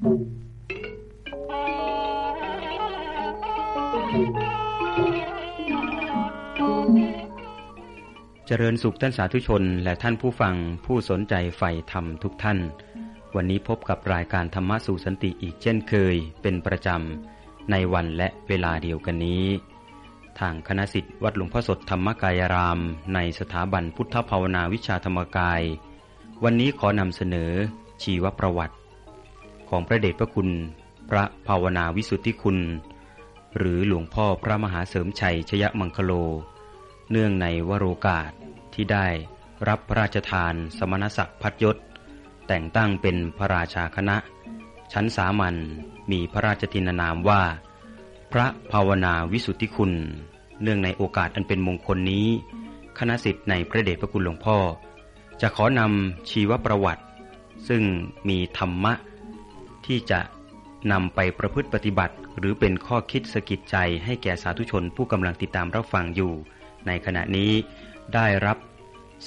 เจริญสุขท่านสาธุชน และท่านผู้ฟังผู้สนใจใฝ่ธรรมทุกท่าน วันนี้พบกับรายการธรรมะสู่สันติอีกเช่นเคย เป็นประจำในวันและเวลาเดียวกันนี้ ทางคณะสิทธิ์วัดหลวงพ่อสดธรรมกายราม ในสถาบันพุทธภาวนาวิชาธรรมกาย วันนี้ขอนำเสนอชีวประวัติ ของพระเดชพระคุณ พระภาวนาวิสุทธิคุณ หรือหลวงพ่อพระมหาเสริมชัยชยมังคโล เนื่องในวโรกาสที่ได้รับพระราชทานสมณศักดิ์พัดยศ แต่งตั้งเป็นพระราชาคณะ ชั้นสามัญมีพระราชทินานามว่า พระภาวนาวิสุทธิคุณ เนื่องในโอกาสอันเป็นมงคลนี้ คณะสิทธิ์ในพระเดชพระคุณหลวงพ่อ จะขอนำชีวประวัติ ซึ่งมีธรรมะ ที่จะนำไปประพฤติปฏิบัติ หรือเป็นข้อคิดสกิดใจให้แก่สาธุชนผู้กำลังติดตามรับฟังอยู่ ในขณะนี้ได้รับ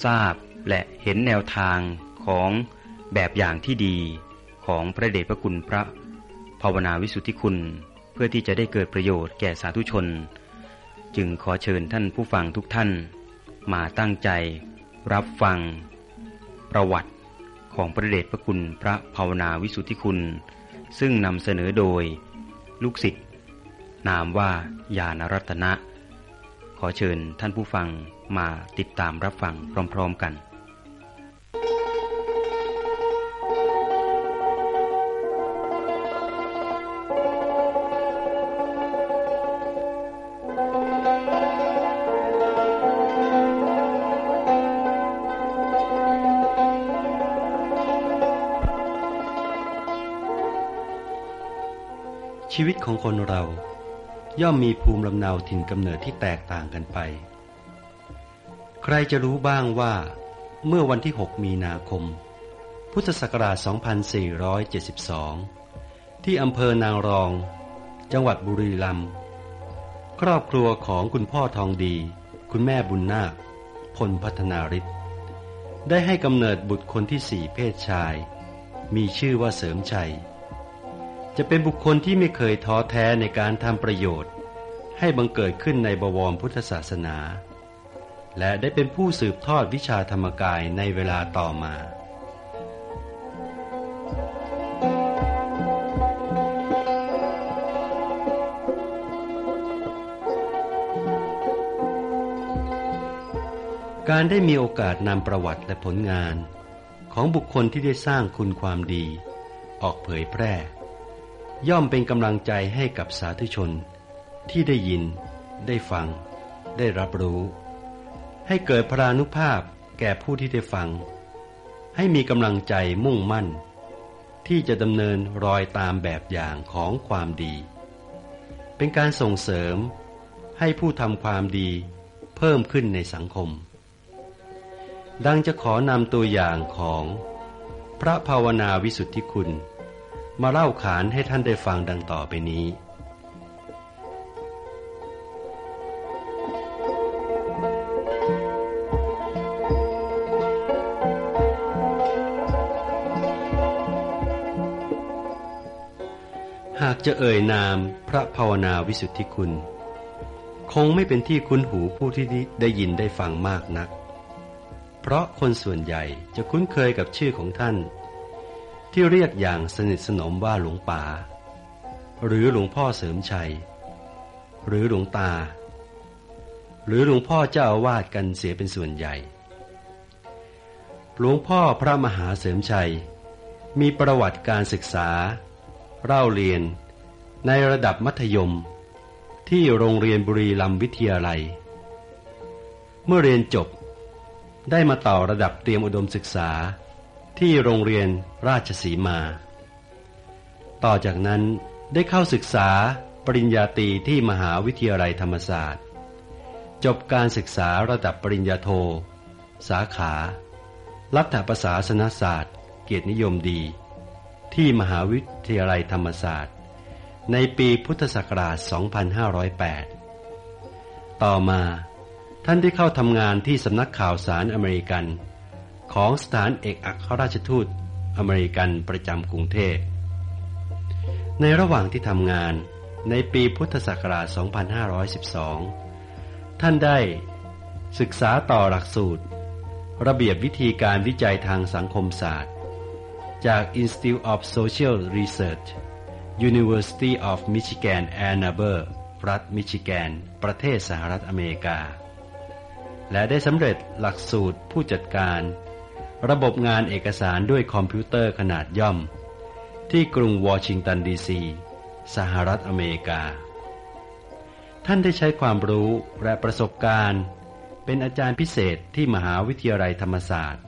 ทราบและเห็นแนวทางของแบบอย่างที่ดีของพระเดชพระคุณพระ ภาวนาวิสุทธิคุณ เพื่อที่จะได้เกิดประโยชน์แก่สาธุชน จึงขอเชิญท่านผู้ฟังทุกท่าน มาตั้งใจ รับฟัง ประวัติ ของพระเดชพระคุณพระภาวนาวิสุทธิคุณ ซึ่งนำเสนอโดย ลูกศิษย์นามว่าญาณรัตนะ ขอเชิญท่านผู้ฟังมาติดตามรับฟังพร้อม ๆ กัน ชีวิตของคนเรา ย่อมมีภูมิลำเนาถิ่นกำเนิดที่แตกต่างกันไป ใครจะรู้บ้างว่า เมื่อวันที่ 6 มีนาคม พุทธศักราช 2472 ที่อำเภอนางรอง จังหวัดบุรีรัมย์ครอบครัวของคุณพ่อทองดี คุณแม่บุญนาคพลพัฒนาริศได้ให้กำเนิดบุตรคนที่สี่เพศชาย มีชื่อว่าเสริมชัย จะเป็นบุคคลที่ไม่เคยท้อแท้ในการทำประโยชน์ ให้บังเกิดขึ้นในบวรพุทธศาสนา และได้เป็นผู้สืบทอดวิชาธรรมกายในเวลาต่อมาการได้มีโอกาสนำประวัติและผลงาน ของบุคคลที่ได้สร้างคุณความดี ออกเผยแพร่ ย่อมเป็นกำลังใจให้กับสาธุชน ที่ได้ยิน ได้ฟัง ได้รับรู้ ให้เกิดพรานุภาพแก่ผู้ที่ได้ฟัง ให้มีกำลังใจมุ่งมั่น ที่จะดำเนินรอยตามแบบอย่างของความดี เป็นการส่งเสริมให้ผู้ทำความดีเพิ่มขึ้นในสังคม ดังจะขอนำตัวอย่างของพระภาวนาวิสุทธิคุณ มาเล่าขานให้ท่านได้ฟังดังต่อไปนี้ หากจะเอ่ยนามพระภาวนาวิสุทธิคุณ คงไม่เป็นที่คุ้นหูผู้ที่ได้ยินได้ฟังมากนัก เพราะคนส่วนใหญ่จะคุ้นเคยกับชื่อของท่าน ที่เรียกอย่างสนิทสนมว่าหลวงป่า หรือหลวงพ่อเสริมชัย หรือหลวงตา หรือหลวงพ่อเจ้าอาวาสกันเสียเป็นส่วนใหญ่ หลวงพ่อพระมหาเสริมชัย มีประวัติการศึกษา เล่าเรียน ในระดับมัธยม ที่โรงเรียนบุรีรัมย์วิทยาลัย เมื่อเรียนจบได้มาต่อระดับเตรียมอุดมศึกษา ที่โรงเรียนราชสีมา ต่อจากนั้นได้เข้าศึกษาปริญญาตรีที่มหาวิทยาลัยธรรมศาสตร์ จบการศึกษาระดับปริญญาโท สาขา รัฐประศาสนศาสตร์ เกียรตินิยมดี ที่มหาวิทยาลัยธรรมศาสตร์ ในปีพุทธศักราช 2508 ต่อมาท่านได้เข้าทำงานที่สำนักข่าวสารอเมริกัน ของสถานเอกอัครราชทูตอเมริกันประจำกรุงเทพ ในระหว่างที่ทำงานในปีพุทธศักราช 2512 ท่านได้ศึกษาต่อหลักสูตร ระเบียบวิธีการวิจัยทางสังคมศาสตร์ จาก Institute of Social Research University of Michigan Ann Arbor รัฐมิชิแกน ประเทศสหรัฐอเมริกา และได้สำเร็จหลักสูตรผู้จัดการ ระบบงานเอกสารด้วยคอมพิวเตอร์ขนาดย่อม ที่กรุงวอชิงตันดีซีสหรัฐอเมริกา ท่านได้ใช้ความรู้และประสบการณ์ เป็นอาจารย์พิเศษที่มหาวิทยาลัยธรรมศาสตร์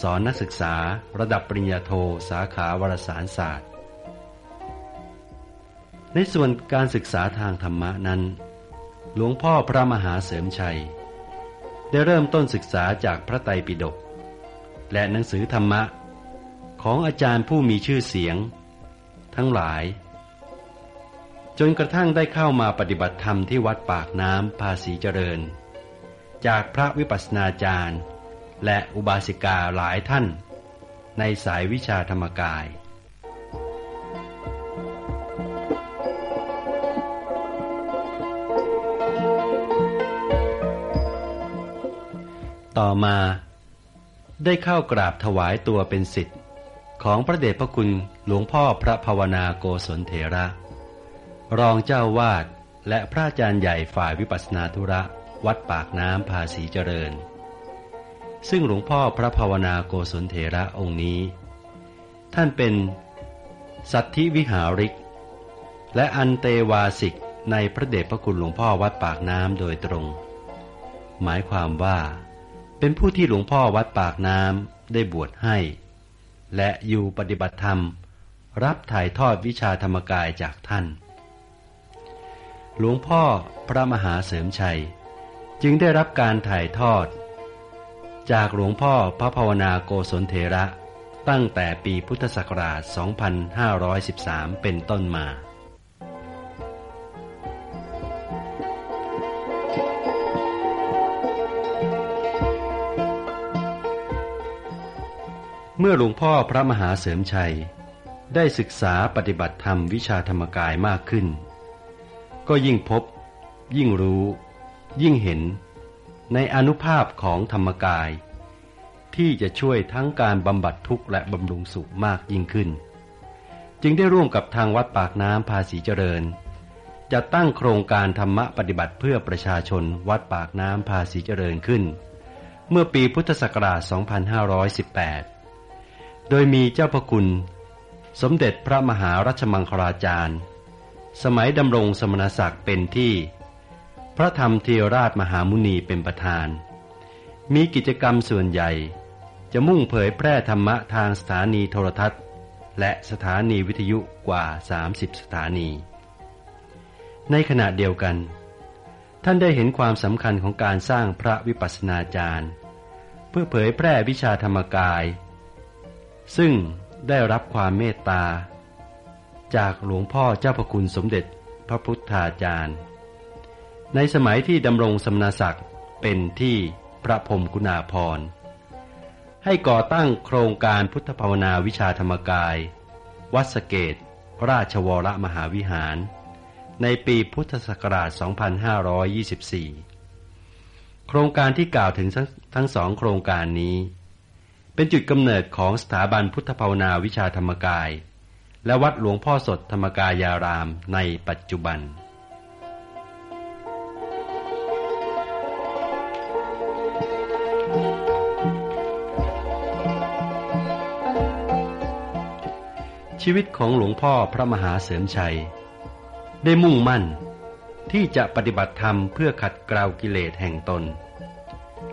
สอนนักศึกษาระดับปริญญาโทสาขาวารสารศาสตร์ ในส่วนการศึกษาทางธรรมะนั้น หลวงพ่อพระมหาเสริมชัย ได้เริ่มต้นศึกษาจากพระไตรปิฎก และหนังสือธรรมะ ของอาจารย์ผู้มีชื่อเสียง ทั้งหลาย จนกระทั่งได้เข้ามาปฏิบัติธรรมที่วัดปากน้ำภาษีเจริญ จากพระวิปัสสนาจารย์ และอุบาสิกาหลายท่าน ในสายวิชาธรรมกายต่อมา ได้เข้ากราบถวายตัวเป็นสิทธิ์ของพระเดชพระคุณหลวงพ่อพระภาวนาโกศลเถระ รองเจ้าวาดและพระอาจารย์ใหญ่ฝ่ายวิปัสสนาธุระวัดปากน้ำภาษีเจริญ ซึ่งหลวงพ่อพระภาวนาโกศลเถระองค์นี้ ท่านเป็นสัตธิวิหาริก และอันเตวาสิกในพระเดชพระคุณหลวงพ่อวัดปากน้ำโดยตรง หมายความว่า เป็นผู้ที่หลวงพ่อวัดปากน้ำได้บวชให้ และอยู่ปฏิบัติธรรม รับถ่ายทอดวิชาธรรมกายจากท่าน หลวงพ่อพระมหาเสริมชัย จึงได้รับการถ่ายทอด จากหลวงพ่อพระภาวนาโกศลเถระตั้งแต่ปีพุทธศักราช 2513 เป็นต้นมา มื่อหลวงพ่อพระมหาเสริมชัย ได้ศึกษาปฏิบัติธรรมวิชาธรรมกายมากขึ้น ก็ยิ่งพบ ยิ่งรู้ ยิ่งเห็น ในอนุภาพของธรรมกาย ที่จะช่วยทั้งการบำบัดทุกข์และบำรุงสุขมากยิ่งขึ้น จึงได้ร่วมกับทางวัดปากน้ำภาษีเจริญจะตั้งโครงการธรรมะปฏิบัติเพื่อประชาชนวัดปากน้ำภาษีเจริญขึ้น เมื่อปีพุทธศักราช 2518 โดยมีเจ้าพระคุณ สมเด็จพระมหารัชมังคลาจารย์ สมัยดำรงสมณศักดิ์เป็นที่ พระธรรมเทวราชมหามุนีเป็นประธาน มีกิจกรรมส่วนใหญ่ จะมุ่งเผยแพร่ธรรมะทางสถานีโทรทัศน์ และสถานีวิทยุกว่า 30 สถานี ในขณะเดียวกัน ท่านได้เห็นความสำคัญของการสร้างพระวิปัสสนาจารย์ เพื่อเผยแพร่วิชาธรรมกาย ซึ่งได้รับความเมตตา จากหลวงพ่อเจ้าพระคุณสมเด็จพระพุทธาจารย์ ในสมัยที่ดำรงสมณศักดิ์เป็นที่พระพรมกุณาพร ให้ก่อตั้งโครงการพุทธภาวนาวิชาธรรมกาย วัดสเกต ราชวรมหาวิหาร ในปีพุทธศักราช 2524 โครงการที่กล่าวถึงทั้งสองโครงการนี้ เป็นจุดกำเนิดของสถาบันพุทธภาวนาวิชาธรรมกาย และวัดหลวงพ่อสดธรรมกายารามในปัจจุบันชีวิตของหลวงพ่อพระมหาเสริมชัย ได้มุ่งมั่นที่จะปฏิบัติธรรมเพื่อขัดเกลากิเลสแห่งตน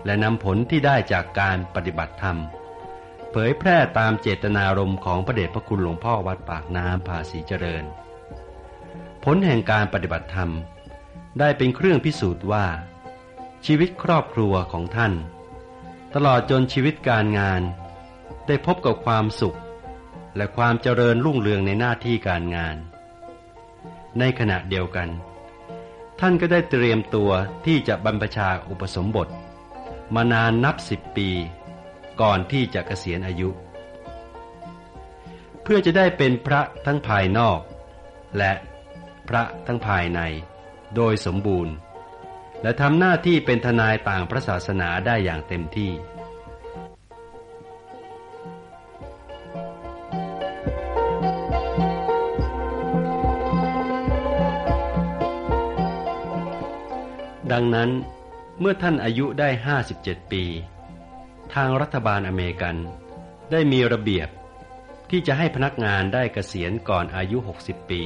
และนำผลที่ได้จากการปฏิบัติธรรม เผยแพร่ตามเจตนารมณ์ของพระเดชพระคุณหลวงพ่อวัดปากน้ำภาษีเจริญ ผลแห่งการปฏิบัติธรรม ได้เป็นเครื่องพิสูจน์ว่า ชีวิตครอบครัวของท่าน ตลอดจนชีวิตการงาน ได้พบกับความสุข และความเจริญรุ่งเรืองในหน้าที่การงาน ในขณะเดียวกัน ท่านก็ได้เตรียมตัวที่จะบรรพชาอุปสมบท มานานนับสิบปี ก่อนที่จะเกษียณอายุ เพื่อจะได้เป็นพระทั้งภายนอก และพระทั้งภายใน โดยสมบูรณ์ และทำหน้าที่เป็นทนายต่างพระศาสนาได้อย่างเต็มที่ดังนั้นเมื่อท่านอายุได้ 57 ปี ทางรัฐบาลอเมริกัน ได้มีระเบียบที่จะให้พนักงานได้เกษียณก่อนอายุ 60 ปี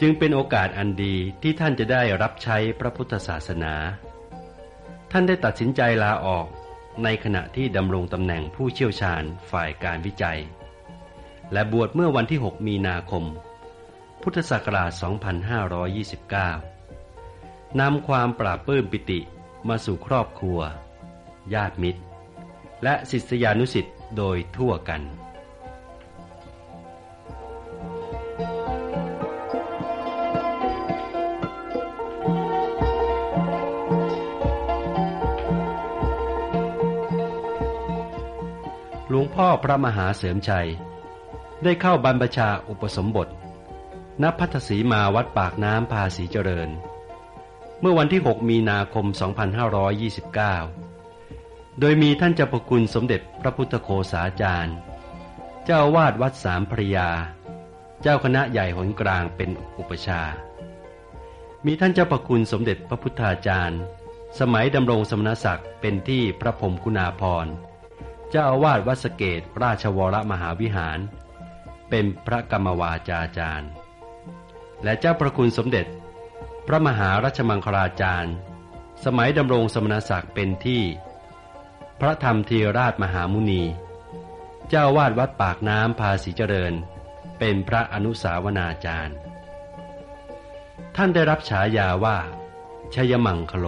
จึงเป็นโอกาสอันดีที่ท่านจะได้รับใช้พระพุทธศาสนา ท่านได้ตัดสินใจลาออกในขณะที่ดำรงตำแหน่งผู้เชี่ยวชาญฝ่ายการวิจัย และบวชเมื่อวันที่ 6 มีนาคม พุทธศักราช 2529 นำความปราบปื้มปิติมาสู่ครอบครัว ญาติมิตร และศิษยานุสิ์โดยทั่วกันหลวงพ่อพระมหาเสริมชัย ได้เข้าบรรพชาอุปสมบท ณ พัทศีมาวัดปากน้ำภาษีเจริญ เมื่อวันที่ 6 มีนาคม 2529 โดยมีท่านเจ้าประคุณสมเด็จพระพุทธโคสาจารย์ เจ้าวาดวัดสามพระยา เจ้าคณะใหญ่หนกลางเป็นอุปชา มีท่านเจ้าประคุณสมเด็จพระพุทธาจารย์ สมัยดำรงสมณศักดิ์เป็นที่พระพรมคุณาภรเจ้าอาวาสวัดสเกตราชวรมหาวิหาร เป็นพระกรรมวาจาจารย์ และเจ้าประคุณสมเด็จ พระมหารัชมังคลาจารย์ สมัยดำรงสมณศักดิ์เป็นที่ พระธรรมเทราชมหามุนี เจ้าวาดวัดปากน้ำภาษีเจริญ เป็นพระอนุสาวนาจารย์ ท่านได้รับฉายาว่า ชยมังคโล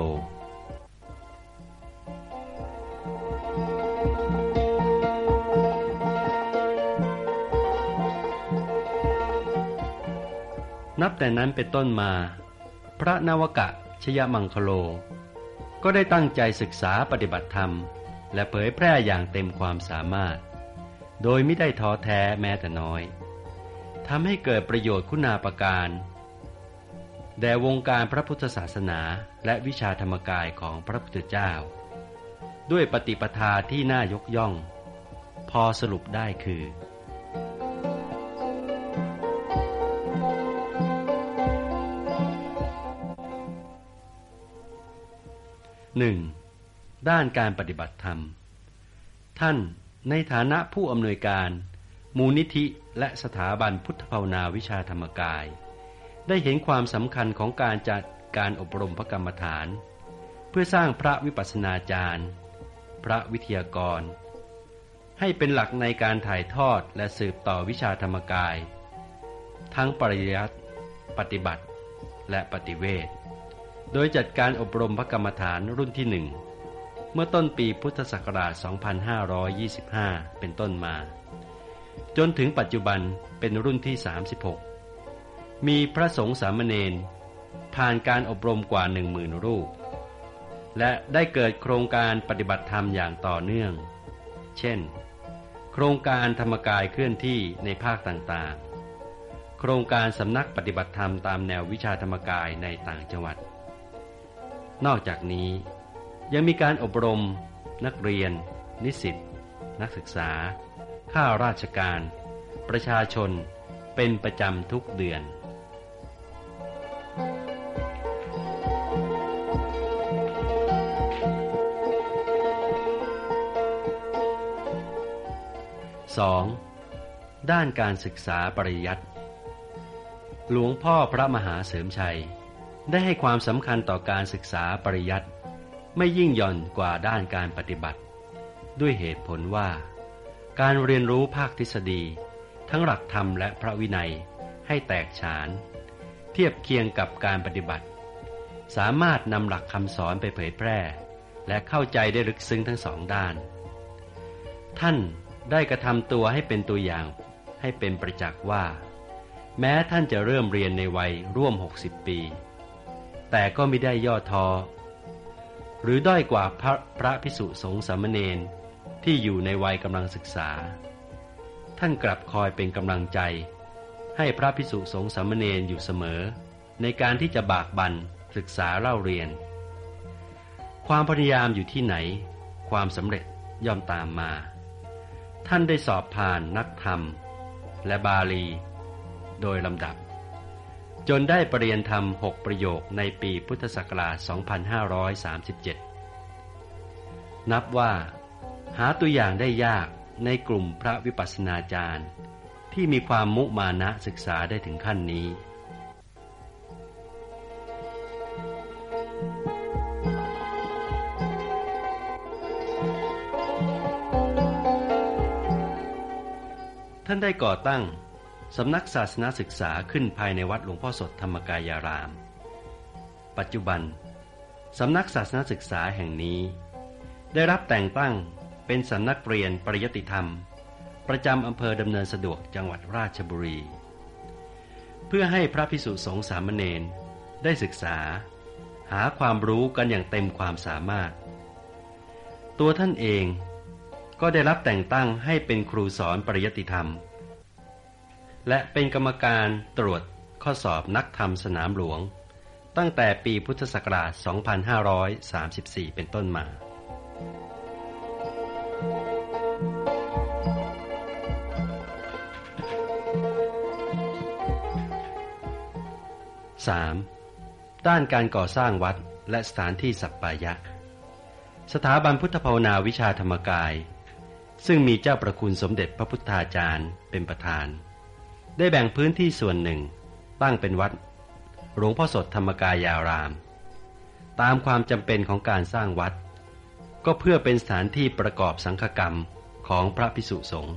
นับแต่นั้นเป็นต้นมา พระนวกะชยมังคโล ก็ได้ตั้งใจศึกษาปฏิบัติธรรม และเผยแพร่อย่างเต็มความสามารถ โดยไม่ได้ท้อแท้แม้แต่น้อยทำให้เกิดประโยชน์คุณาประการแด่วงการพระพุทธศาสนาและวิชาธรรมกายของพระพุทธเจ้า ด้วยปฏิปทาที่น่ายกย่อง พอสรุปได้คือ หนึ่ง ด้านการปฏิบัติธรรม ท่านในฐานะผู้อำนวยการ มูลนิธิและสถาบันพุทธภาวนาวิชาธรรมกาย ได้เห็นความสำคัญของการจัดการอบรมพระกรรมฐาน เพื่อสร้างพระวิปัสสนาจารย์ พระวิทยากร ให้เป็นหลักในการถ่ายทอดและสืบต่อวิชาธรรมกาย ทั้งปริยัติปฏิบัติและปฏิเวทโดยจัดการอบรมพระกรรมฐานรุ่นที่หนึ่ง เมื่อต้นปีพุทธศักราช 2525 เป็นต้นมา จนถึงปัจจุบันเป็นรุ่นที่ 36 มีพระสงฆ์สามเณรผ่านการอบรมกว่าหนึ่งหมื่นรูป และได้เกิดโครงการปฏิบัติธรรมอย่างต่อเนื่อง เช่น โครงการธรรมกายเคลื่อนที่ในภาคต่างๆ โครงการสำนักปฏิบัติธรรมตามแนววิชาธรรมกายในต่างจังหวัด นอกจากนี้ ยังมีการอบรม นักเรียน นิสิต นักศึกษา ข้าราชการ ประชาชน เป็นประจำทุกเดือน 2. ด้านการศึกษาปริยัติหลวงพ่อพระมหาเสริมชัย ได้ให้ความสำคัญต่อการศึกษาปริยัติ ไม่ยิ่งหย่อนกว่าด้านการปฏิบัติ ด้วยเหตุผลว่า การเรียนรู้ภาคทฤษฎี ทั้งหลักธรรมและพระวินัยให้แตกฉาน เทียบเคียงกับการปฏิบัติ สามารถนำหลักคำสอนไปเผยแพร่ และเข้าใจได้ลึกซึ้งทั้งสองด้าน ท่านได้กระทำตัวให้เป็นตัวอย่างให้เป็นประจักษ์ว่า แม้ท่านจะเริ่มเรียนในวัยร่วม 60 ปี แต่ก็ไม่ได้ย่อท้อ หรือด้อยกว่าพระพระพิสุสงฆ์สามเณรที่อยู่ในวัยกำลังศึกษา ท่านกลับคอยเป็นกำลังใจ ให้พระพิสุสงฆ์สามเณรอยู่เสมอ ในการที่จะบากบันศึกษาเล่าเรียน ความพยายามอยู่ที่ไหน ความสำเร็จย่อมตามมา ท่านได้สอบผ่านนักธรรม และบาลี โดยลำดับ จนได้ปรริยนธรรมหกประโยคในปีพุทธศักราช 2537 นับว่า หาตัวอย่างได้ยากในกลุ่มพระวิปัสสนาจารย์ ที่มีความมุมานะศึกษาได้ถึงขั้นนี้ท่านได้ก่อตั้ง สำนักศาสนาศึกษาขึ้นภายในวัดหลวงพ่อสดธรรมกายาราม ปัจจุบัน สำนักศาสนาศึกษาแห่งนี้ ได้รับแต่งตั้งเป็นสำนักเรียนปริยติธรรม ประจำอำเภอดำเนินสะดวกจังหวัดราชบุรี เพื่อให้พระพิสุสงฆ์สามเณรได้ศึกษา หาความรู้กันอย่างเต็มความสามารถ ตัวท่านเองก็ได้รับแต่งตั้งให้เป็นครูสอนปริยติธรรม และเป็นกรรมการตรวจข้อสอบนักธรรมสนามหลวง ตั้งแต่ปีพุทธศักราช 2534 เป็นต้นมา 3. ด้านการก่อสร้างวัดและสถานที่สัปปายะ สถาบันพุทธภาวนาวิชาธรรมกาย ซึ่งมีเจ้าประคุณสมเด็จพระพุทธาจารย์เป็นประธาน ได้แบ่งพื้นที่ส่วนหนึ่ง ตั้งเป็นวัด หลวงพ่อสดธรรมกายาราม ตามความจำเป็นของการสร้างวัด ก็เพื่อเป็นสถานที่ประกอบสังฆกรรมของพระพิสุสงฆ์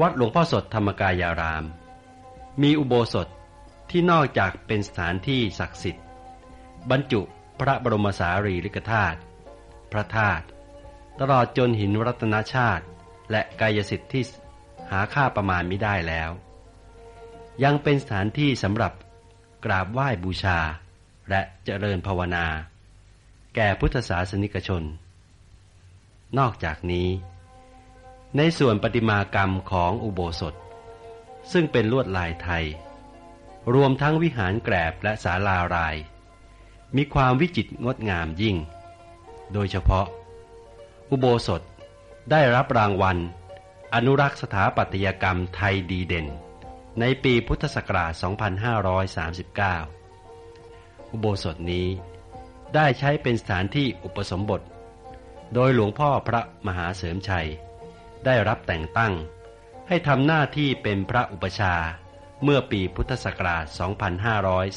วัดหลวงพ่อสดธรรมกายาราม มีอุโบสถที่นอกจากเป็นสถานที่ศักดิ์สิทธิ์ บรรจุพระบรมสารีริกธาตุพระธาตุตลอดจนหินรัตนชาติ และกายสิทธิ์ที่ หาค่าประมาณไม่ได้แล้ว ยังเป็นสถานที่สำหรับกราบไหว้บูชา และเจริญภาวนา แก่พุทธศาสนิกชน นอกจากนี้ ในส่วนปฏิมากรรมของอุโบสถ ซึ่งเป็นลวดลายไทย รวมทั้งวิหารแกรบและศาลาราย มีความวิจิตรงดงามยิ่ง โดยเฉพาะ อุโบสถได้รับรางวัล อนุรักษ์สถาปัตยกรรมไทยดีเด่น ในปีพุทธศักราช 2539 อุโบสถนี้ได้ใช้เป็นสถานที่อุปสมบท โดยหลวงพ่อพระมหาเสริมชัย ได้รับแต่งตั้ง ให้ทำหน้าที่เป็นพระอุปชาเมื่อปีพุทธศักราช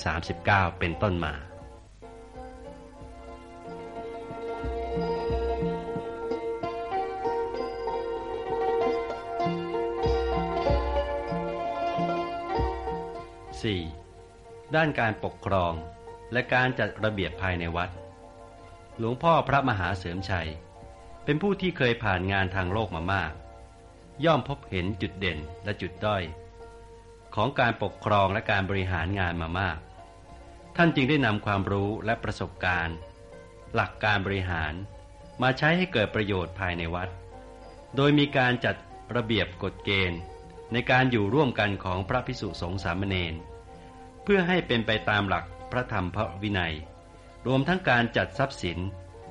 2539 เป็นต้นมา 4. ด้านการปกครองและการจัดระเบียบภายในวัด หลวงพ่อพระมหาเสริมชัย เป็นผู้ที่เคยผ่านงานทางโลกมามาก ย่อมพบเห็นจุดเด่นและจุดด้อย ของการปกครองและการบริหารงานมามาก ท่านจึงได้นำความรู้และประสบการณ์ หลักการบริหารมาใช้ให้เกิดประโยชน์ภายในวัด โดยมีการจัดระเบียบกฎเกณฑ์ในการอยู่ร่วมกันของพระพิสุสงฆ์สามเณร เพื่อให้เป็นไปตามหลักพระธรรมพระวินัย รวมทั้งการจัดทรัพย์สิน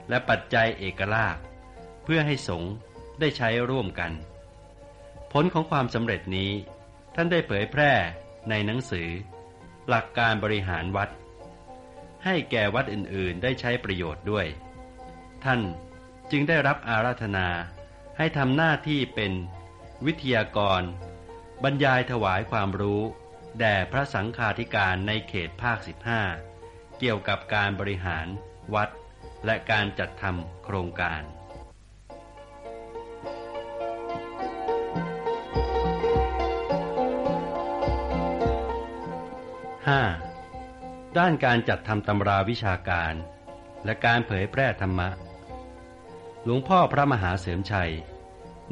และปัจจัยเอกลาภเพื่อให้สงฆ์ได้ใช้ร่วมกัน ผลของความสำเร็จนี้ท่านได้เผยแพร่ในหนังสือ หลักการบริหารวัด ให้แก่วัดอื่นๆ ได้ใช้ประโยชน์ด้วย ท่านจึงได้รับอาราธนาให้ทำหน้าที่เป็นวิทยากร บรรยายถวายความรู้ แด่พระสังฆาธิการในเขตภาค 15 เกี่ยวกับการบริหาร วัด และการจัดทำโครงการ 5. ด้านการจัดทำตำราวิชาการ และการเผยแพร่ธรรมะ หลวงพ่อพระมหาเสริมชัย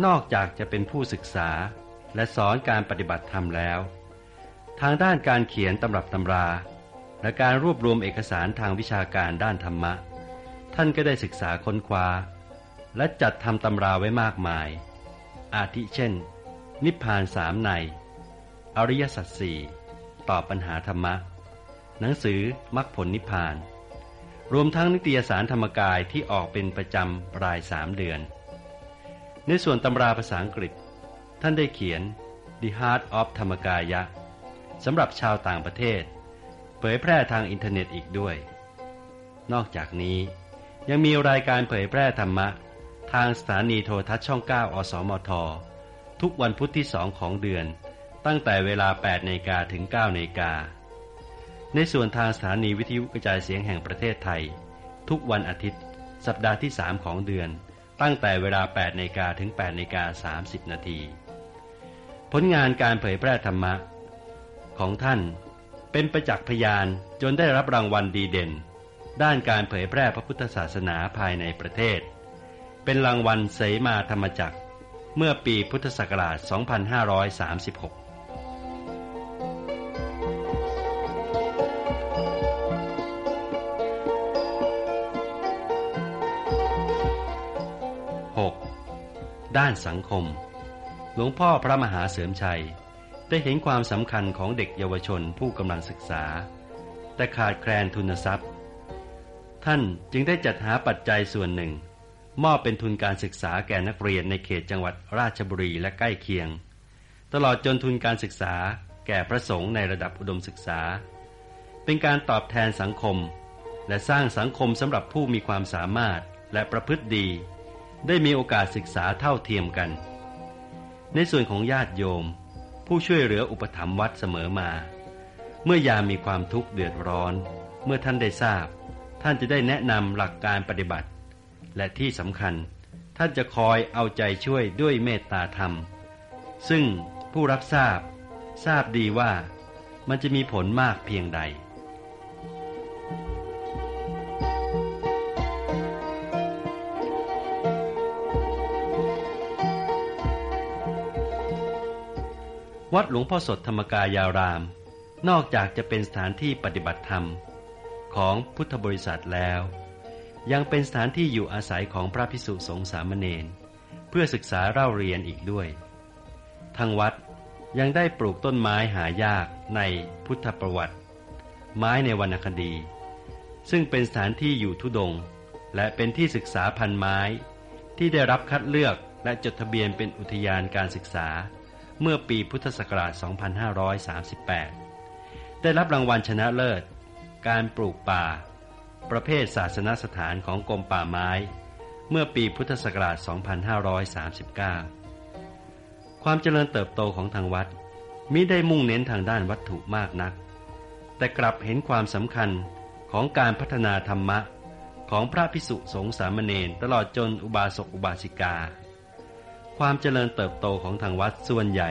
นอกจากจะเป็นผู้ศึกษาและสอนการปฏิบัติธรรมแล้ว ทางด้านการเขียนตำรับตำรา และการรวบรวมเอกสารทางวิชาการด้านธรรมะ ท่านก็ได้ศึกษาค้นคว้า และจัดทำตำราไว้มากมาย อาทิเช่น นิพพานสามใน อริยสัจสี่ตอบปัญหาธรรมะ หนังสือมรรคผลนิพพาน รวมทั้งนิตยสารธรรมกายที่ออกเป็นประจำรายสามเดือน ในส่วนตำราภาษาอังกฤษ ท่านได้เขียน The Heart of ธรรมกายะ สำหรับชาวต่างประเทศ เผยแพร่ทางอินเทอร์เน็ตอีกด้วย นอกจากนี้ยังมีรายการเผยแพร่ธรรมะ ทางสถานีโทรทัศน์ช่อง 9 อสมท ทุกวันพุธที่สองของเดือน ตั้งแต่เวลา8นกาถึง9นกา ในส่วนทางสถานีวิทยุกระจายเสียงแห่งประเทศไทย ทุกวันอาทิตย์ สัปดาห์ที่ 3 ของเดือน ตั้งแต่เวลา8นกาถึง8นกา30 นาที ผลงานการเผยแพร่ธรรมะ ของท่าน เป็นประจักษ์พยานจนได้รับรางวัลดีเด่น ด้านการเผยแพร่พระพุทธศาสนาภายในประเทศ เป็นรางวัลเสมาธรรมจักรเมื่อปีพุทธศักราช 2536ด้านสังคม หลวงพ่อพระมหาเสริมชัย ได้เห็นความสำคัญของเด็กเยาวชนผู้กำลังศึกษา แต่ขาดแคลนทุนทรัพย์ ท่านจึงได้จัดหาปัจจัยส่วนหนึ่ง มอบเป็นทุนการศึกษาแก่นักเรียนในเขตจังหวัดราชบุรีและใกล้เคียง ตลอดจนทุนการศึกษาแก่พระสงฆ์ในระดับอุดมศึกษา เป็นการตอบแทนสังคม และสร้างสังคมสำหรับผู้มีความสามารถและประพฤติดี ได้มีโอกาสศึกษาเท่าเทียมกัน ในส่วนของญาติโยม ผู้ช่วยเหลืออุปถัมภ์วัดเสมอมา เมื่อยามมีความทุกข์เดือดร้อน เมื่อท่านได้ทราบ ท่านจะได้แนะนำหลักการปฏิบัติ และที่สำคัญ ท่านจะคอยเอาใจช่วยด้วยเมตตาธรรม ซึ่งผู้รับทราบ ทราบดีว่ามันจะมีผลมากเพียงใด วัดหลวงพ่อสดธรรมกายาราม นอกจากจะเป็นสถานที่ปฏิบัติธรรม ของพุทธบริษัทแล้ว ยังเป็นสถานที่อยู่อาศัยของพระพิสุสงฆ์สามเณรเพื่อศึกษาเล่าเรียนอีกด้วย ทางวัดยังได้ปลูกต้นไม้หายากในพุทธประวัติ ไม้ในวรรณคดี ซึ่งเป็นสถานที่อยู่ทุดง และเป็นที่ศึกษาพันไม้ ที่ได้รับคัดเลือกและจดทะเบียนเป็นอุทยานการศึกษา เมื่อปีพุทธศักราช 2538 ได้รับรางวัลชนะเลิศ การปลูกป่า ประเภทศาสนสถานของกรมป่าไม้ เมื่อปีพุทธศักราช 2539 ความเจริญเติบโตของทางวัดมิได้มุ่งเน้นทางด้านวัตถุมากนัก แต่กลับเห็นความสำคัญของการพัฒนาธรรมะของพระพิสุสงฆ์สามเณรตลอดจนอุบาสกอุบาสิกา ความเจริญเติบโตของทางวัดส่วนใหญ่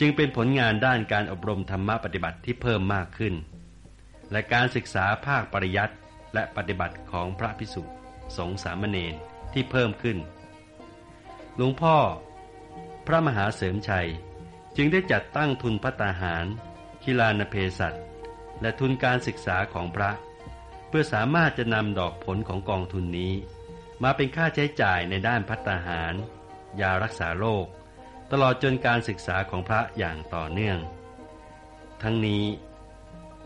จึงเป็นผลงานด้านการอบรมธรรมะปฏิบัติที่เพิ่มมากขึ้น และการศึกษาภาคปริยัติและปฏิบัติของพระพิสุสงสามเณรที่เพิ่มขึ้น หลวงพ่อ พระมหาเสริมชัย จึงได้จัดตั้งทุนพัตาหารคิลานเพศัตและทุนการศึกษาของพระ เพื่อสามารถจะนำดอกผลของกองทุนนี้ มาเป็นค่าใช้จ่ายในด้านพัตาหาร ยารักษาโรคตลอดจนการศึกษาของพระอย่างต่อเนื่อง ทั้งนี้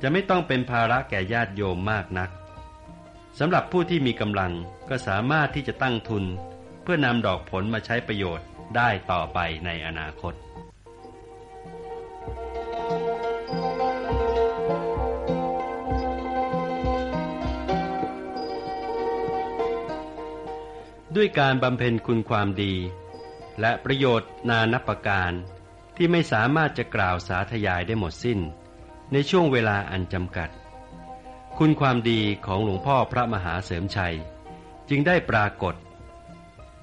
จะไม่ต้องเป็นภาระแก่ญาติโยมมากนักสำหรับผู้ที่มีกำลังก็สามารถที่จะตั้งทุน เพื่อนำดอกผลมาใช้ประโยชน์ได้ต่อไปในอนาคต ด้วยการบำเพ็ญคุณความดี และประโยชน์นานับประการที่ไม่สามารถจะกล่าวสาธยายได้หมดสิ้น ในช่วงเวลาอันจำกัด คุณความดีของหลวงพ่อพระมหาเสริมชัย จึงได้ปรากฏ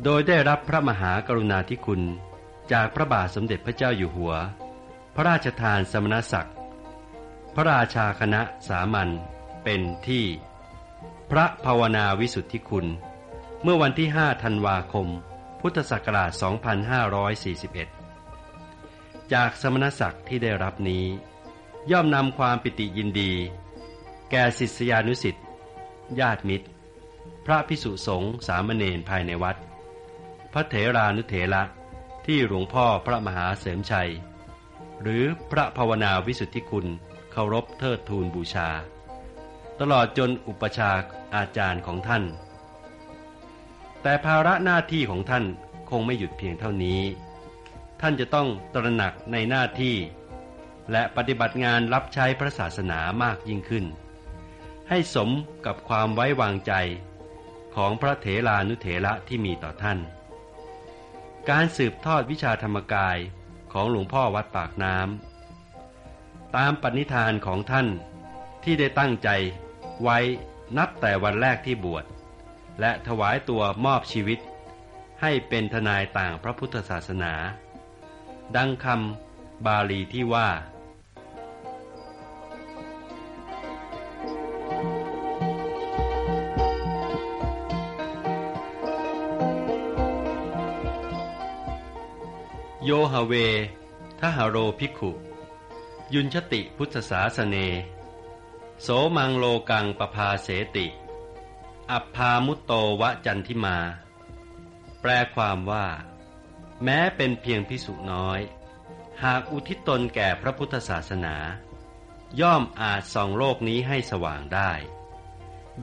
โดยได้รับพระมหากรุณาธิคุณ จากพระบาทสมเด็จพระเจ้าอยู่หัว พระราชทานสมณศักดิ์ พระราชาคณะสามัญเป็นที่ พระภาวนาวิสุทธิคุณ เมื่อวันที่ 5 ธันวาคม พุทธศักราช 2541 จากสมณศักดิ์ที่ได้รับนี้ ย่อมนำความปิติยินดี แก่ศิษยานุสิ์ญาติมิตร พระพิสุสงฆ์สามเณรภายในวัด พระเถรานุเถระที่หลวงพ่อพระมหาเสริมชัย หรือพระภาวนาวิสุทธิคุณเคารพเทิดทูนบูชา ตลอดจนอุปชาอาจารย์ของท่าน แต่ภาระหน้าที่ของท่านคงไม่หยุดเพียงเท่านี้ ท่านจะต้องตระหนักในหน้าที่ และปฏิบัติงานรับใช้พระศาสนามากยิ่งขึ้น ให้สมกับความไว้วางใจของพระเถรานุเถระที่มีต่อท่าน การสืบทอดวิชาธรรมกายของหลวงพ่อวัดปากน้ำตามปณิธานของท่านที่ได้ตั้งใจไว้นับแต่วันแรกที่บวช และถวายตัวมอบชีวิต ให้เป็นทนายต่างพระพุทธศาสนา ดังคำบาลีที่ว่า โยฮเว ทหโรภิกขุ ยุนชติพุทธศาสเน โสมังโลกังปภาเสติ อัปพามุตโตวจันทิมา แปลความว่า แม้เป็นเพียงพิสุน้อย หากอุทิศตนแก่พระพุทธศาสนา ย่อมอาจส่องโลกนี้ให้สว่างได้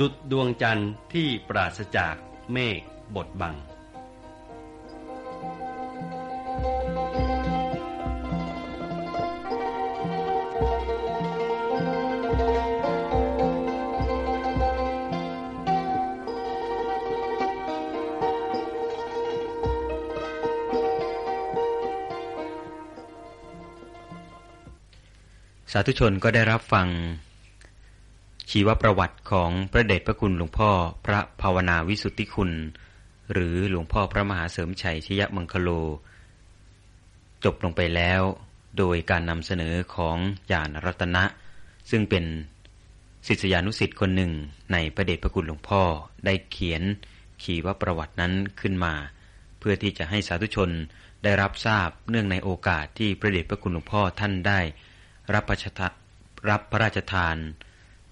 ดุดดวงจันทร์ที่ปราศจากเมฆบดบัง สาธุชนก็ได้รับฟัง ชีวประวัติของพระเดชพระคุณหลวงพ่อพระภาวนาวิสุทธิคุณ หรือหลวงพ่อพระมหาเสริมชัยชยมังคโล จบลงไปแล้วโดยการนำเสนอของญาณรัตนะ ซึ่งเป็นศิษยานุสิ์คนหนึ่งในพระเดชพระคุณหลวงพ่อได้เขียนขีวประวัตินั้นขึ้นมา เพื่อที่จะให้สาธุชนได้รับทราบเนื่องในโอกาสที่พระเดชพระคุณหลวงพ่อท่านได้ รับพระราชรับพระราชทาน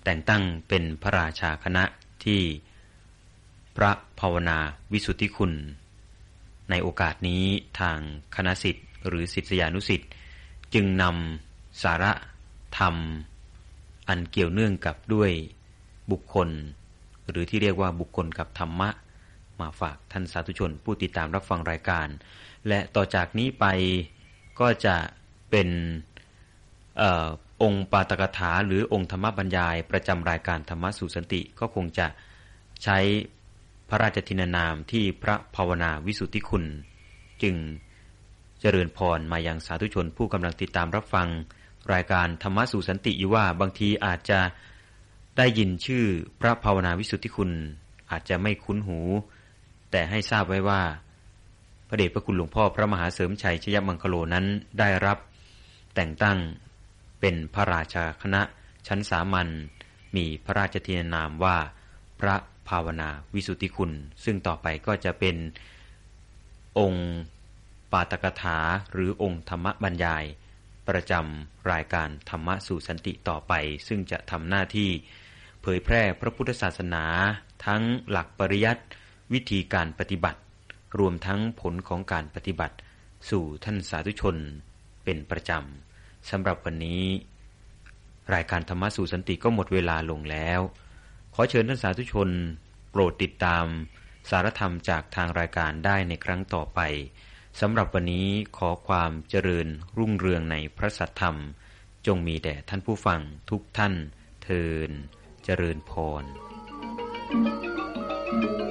แต่งตั้งเป็นพระราชาคณะที่พระภาวนาวิสุทธิคุณ ในโอกาสนี้ทางคณะสิทธิ์หรือศิษยานุสิทธิ์จึงนำสาระธรรม อันเกี่ยวเนื่องกับด้วยบุคคล หรือที่เรียกว่าบุคคลกับธรรมะ มาฝากท่านสาธุชนผู้ติดตามรับฟังรายการ และต่อจากนี้ไปก็จะเป็น องค์ปาตกถาหรือองค์ธรรมบรรยาย ประจำรายการธรรมสุสันติก็คงจะใช้พระราชทินานามที่พระภาวนาวิสุทธิคุณ จึงเจริญพรมาอยังสาธุชนผู้กำลังติดตามรับฟัง รายการธรรมสุสันติอยู่ว่าบางทีอาจจะได้ยินชื่อพระภาวนาวิสุทธิคุณ อาจจะไม่คุ้นหู แต่ให้ทราบไว้ว่า พระเดชพระคุณหลวงพ่อพระมหาเสริมชัยชยมังคโลนั้นได้รับ แต่งตั้ง เป็นพระราชาคณะชั้นสามัญมีพระราชทินนามว่าพระภาวนาวิสุทธิคุณ ซึ่งต่อไปก็จะเป็นองค์ปาตกถาหรือองค์ธรรมบรรยาย ประจำรายการธรรมะสู่สันติต่อไป ซึ่งจะทำหน้าที่เผยแพร่พระพุทธศาสนา ทั้งหลักปริยัติวิธีการปฏิบัติ รวมทั้งผลของการปฏิบัติ สู่ท่านสาธุชนเป็นประจำ สำหรับวันนี้ รายการธรรมะสู่สันติก็หมดเวลาลงแล้ว ขอเชิญท่านสาธุชน โปรดติดตาม สารธรรมจากทางรายการได้ในครั้งต่อไปสำหรับวันนี้ขอความเจริญรุ่งเรืองในพระสัทธรรม จงมีแด่ท่านผู้ฟังทุกท่านเทินเจริญพร thank you